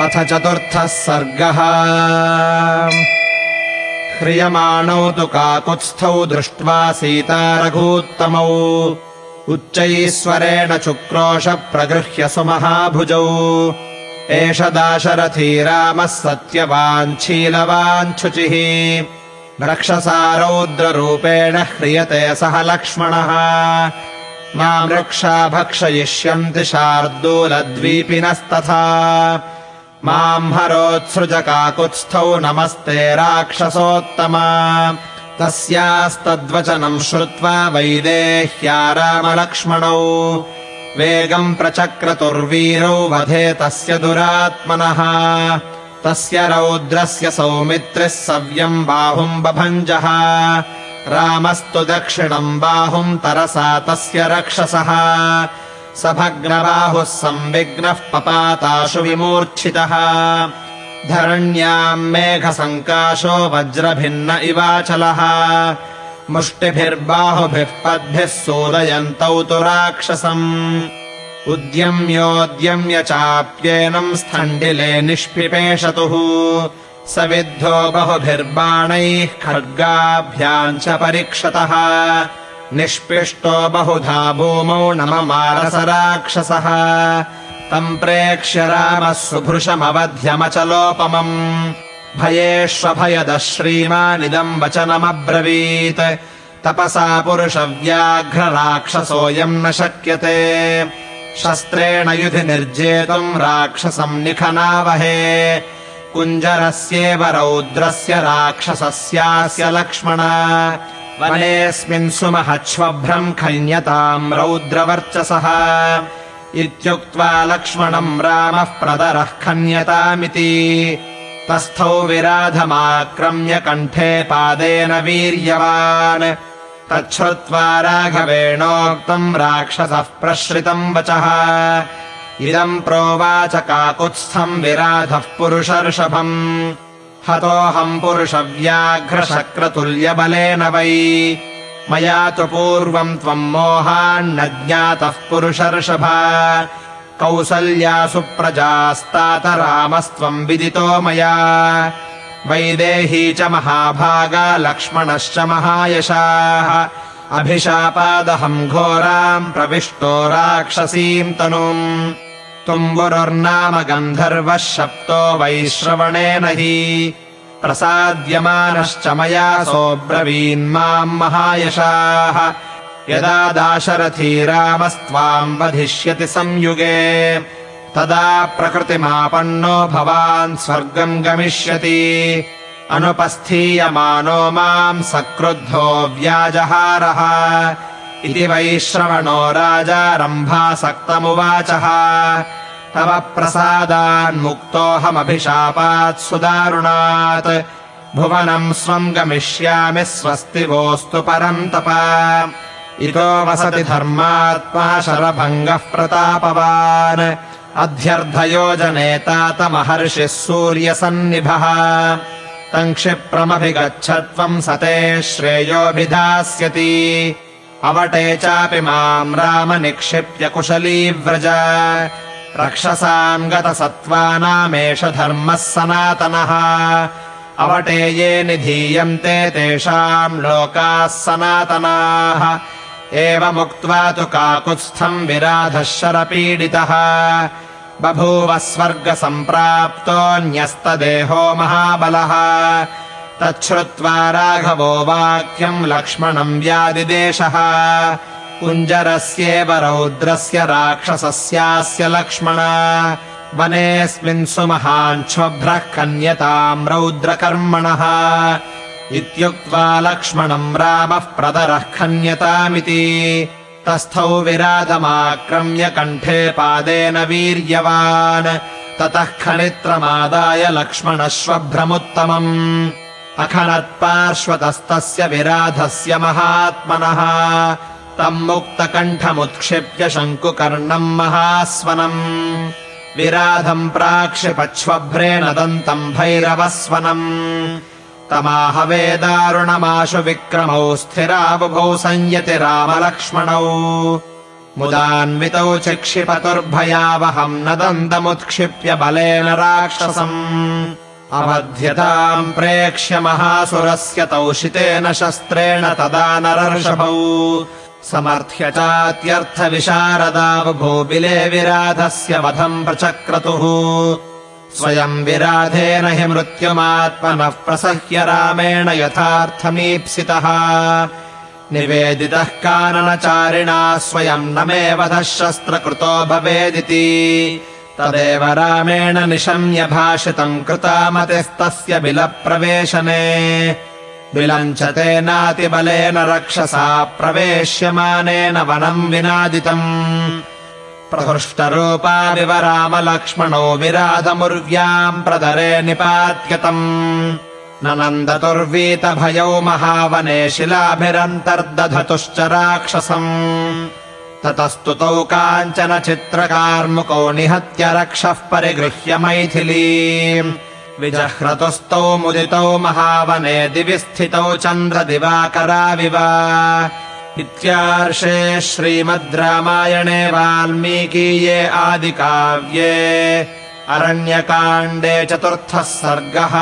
अथ चतुर्थः सर्गः। ह्रियमाणौ तु काकुत्स्थौ दृष्ट्वा सीता रघूत्तमौ उच्चैश्वरेण चुक्रोश प्रगृह्य सुमहाभुजौ। एष दाशरथी रामः सत्यवाञ्छीलवाञ्छुचिः। रक्षसा रौद्ररूपेण ह्रियते सह लक्ष्मणः। माम् रक्षा भक्षयिष्यन्ति शार्दूलद्वीपिनस्तथा माम् हरोत्सृजकाकुत्स्थौ नमस्ते राक्षसोत्तमा। तस्यास्तद्वचनम् श्रुत्वा वैदेह्या रामलक्ष्मणौ वेगम् प्रचक्रतुर्वीरौ वधे तस्य दुरात्मनः। तस्य रौद्रस्य सौमित्रिः सव्यम् बाहुम् बभञ्जः। रामस्तु दक्षिणम् बाहुम् तरसा तस्य रक्षसः स भग्नबाहुः संविघ्नः पपाताशु विमूर्च्छितः। धरण्याम् मेघसङ्काशो वज्रभिन्न इवाचलः। मुष्टिभिर्बाहुभिः पद्भिः सोदयन्तौ तु राक्षसम्। उद्यम्योद्यम्य चाप्येनम् स्थण्डिले निष्पिपेशतुः स विद्धो बहुभिर्बाणैः खड्गाभ्याम् च परीक्षतः निष्पिष्टो बहुधा भूमौ नममारस राक्षसः तम् प्रेक्ष्य रामः सुभृशमवध्यमचलोपमम्। भयेष्वभयदः श्रीमानिदम् वचनमब्रवीत्। तपसा पुरुषव्याघ्रराक्षसोऽयम् न शक्यते। शस्त्रेण युधि निर्जेतुम् राक्षसम् निखनावहे। कुञ्जरस्येव रौद्रस्य राक्षसस्यास्य लक्ष्मण वनेऽस्मिन् सुमहच्छ्वभ्रम् खन्यताम् रौद्रवर्चसः इत्युक्त्वा लक्ष्मणम् रामः प्रदरः खन्यतामिति। तस्थौ विराधमाक्रम्य कण्ठे पादेन वीर्यवान्। तच्छ्रुत्वा राघवेणोक्तम् राक्षसः प्रश्रितम् वचः। इदम् प्रोवाच काकुत्स्थम् विराधः पुरुषर्षभम् हतोऽहम् पुरुषव्याघ्रशक्रतुल्यबलेन वै। मया तु पूर्वम् त्वम् मोहान्न ज्ञातः पुरुषर्षभ। कौसल्या सुप्रजास्तात रामस्त्वम् विदितो मया। वैदेही च महाभागा लक्ष्मणश्च महायशाः। अभिशापादहम् घोराम् प्रविष्टो राक्षसीम् तनुम् तुम्बुरुर्नाम गन्धर्वः शप्तो वैश्रवणेन हि प्रसाद्यमानश्च मया सोऽब्रवीन्माम् महायशाः। यदा दाशरथी रामस्त्वाम् वधिष्यति संयुगे तदा प्रकृतिमापन्नो भवान् स्वर्गम् गमिष्यति। अनुपस्थीयमानो माम् सक्रुद्धो व्याजहारः इति वैश्रवणो राजा रम्भासक्तमुवाचः तव प्रसादान्मुक्तोऽहमभिशापात् सुदारुणात्। भुवनम् स्वम् गमिष्यामि स्वस्ति वोऽस्तु परम् तप। इतो वसति धर्मात्मा शरभङ्गः प्रतापवान्। अध्यर्धयोजनेतातमहर्षिः सूर्यसन्निभः। तम् क्षिप्रमभिगच्छ त्वम् सते श्रेयोऽभिधास्यति अवटे चापि माम् राम निक्षिप्य कुशली व्रज। रक्षसाम् गतसत्त्वानामेष धर्मः सनातनः। अवटे ये निधीयन्ते तेषाम् लोकाः सनातनाः। एवमुक्त्वा तु काकुत्स्थम् विराधः शरपीडितः बभूव स्वर्गसम्प्राप्तोऽन्यस्तदेहो महाबलः तच्छ्रुत्वा राघवो वाक्यम् लक्ष्मणम् व्यादिदेशः कुञ्जरस्येव रौद्रस्य राक्षसस्यास्य लक्ष्मण। वनेऽस्मिन् सुमहाञ्छ्वभ्रः कन्यताम् रौद्रकर्मणः। इत्युक्त्वा लक्ष्मणम् रामः प्रदरः खन्यतामिति तस्थौ विराधमाक्रम्य कण्ठे पादेन वीर्यवान्। ततः खनित्रमादाय लक्ष्मणश्वभ्रमुत्तमम् अखनत्पार्श्वतस्तस्य विराधस्य महात्मनः। तम् मुक्तकण्ठमुत्क्षिप्य शङ्कुकर्णम् महास्वनम्। विराधम् प्राक्षिपच्छ्वभ्रेण दन्तम् भैरवस्वनम्। तमाहवेदारुणमाशु विक्रमौ स्थिराबुभौ संयति रामलक्ष्मणौ। मुदान्वितौ चिक्षिपतुर्भयावहम् न दन्तमुत्क्षिप्य बलेन राक्षसम् अवध्यताम् प्रेक्ष्य महासुरस्य तौषितेन शस्त्रेण तदा नरर्षभौ। समर्थ्य चात्यर्थविशारदावभूबिले विराधस्य वधम् प्रचक्रतुः। स्वयम् विराधेन हि मृत्युमात्मनः प्रसह्य रामेण यथार्थमीप्सितः। निवेदितः काननचारिणा स्वयम् न मे वधः शस्त्रकृतो भवेदिति तदेव रामेण निशम्य भाषितम् कृतामतिस्तस्य बिलप्रवेशने। बिलम् च तेनातिबलेन रक्षसा प्रवेश्यमानेन वनम् विनादितम् प्रहृष्टरूपाविव रामलक्ष्मणो विराधमुर्व्याम् प्रदरे निपात्यतम् न नन्दतुर्वीतभयौ महावने शिलाभिरन्तर्दधतुश्च राक्षसम् ततस्तुतौ काञ्चन चित्रकार्मुकौ निहत्य रक्षः परिगृह्य मैथिली। विजह्रतुस्तौ मुदितौ महावने दिवि स्थितौ चन्द्रदिवाकराविव। इत्यार्षे श्रीमद् रामायणे वाल्मीकीये आदिकाव्ये अरण्यकाण्डे चतुर्थः सर्गः